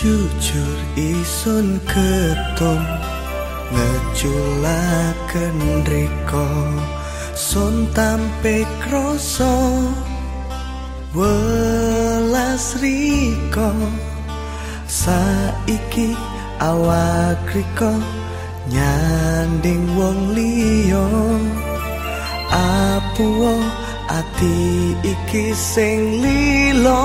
jujur isun ketun ngeculaken riko sun tampe kroso welas riko saiki awak riko nyanding wong liya. Apuo ati iki sing lilo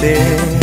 ser.